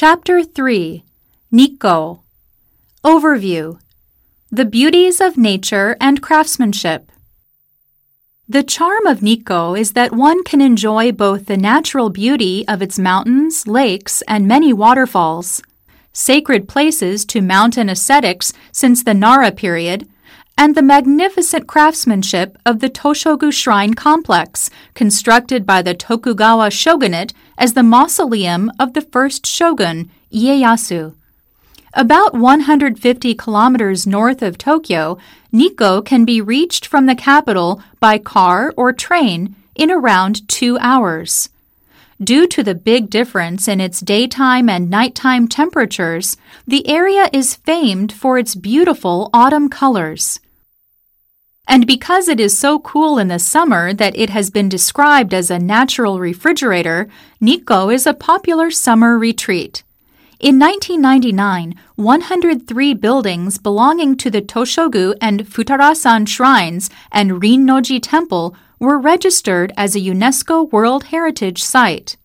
Chapter 3 Nikko Overview. The Beauties of Nature and Craftsmanship. The charm of Nikko is that one can enjoy both the natural beauty of its mountains, lakes, and many waterfalls, sacred places to mountain ascetics since the Nara period, and the magnificent craftsmanship of the Toshogu Shrine complex, constructed by the Tokugawa shogunate as the mausoleum of the first shogun, Ieyasu. About 150 kilometers north of Tokyo, Nikko can be reached from the capital by car or train in around two hours. Due to the big difference in its daytime and nighttime temperatures, the area is famed for its beautiful autumn colors. And because it is so cool in the summer that it has been described as a natural refrigerator, Nikko is a popular summer retreat. In 1999, 103 buildings belonging to the Toshogu and Futarasan shrines and Rinnoji Temple were registered as a UNESCO World Heritage Site.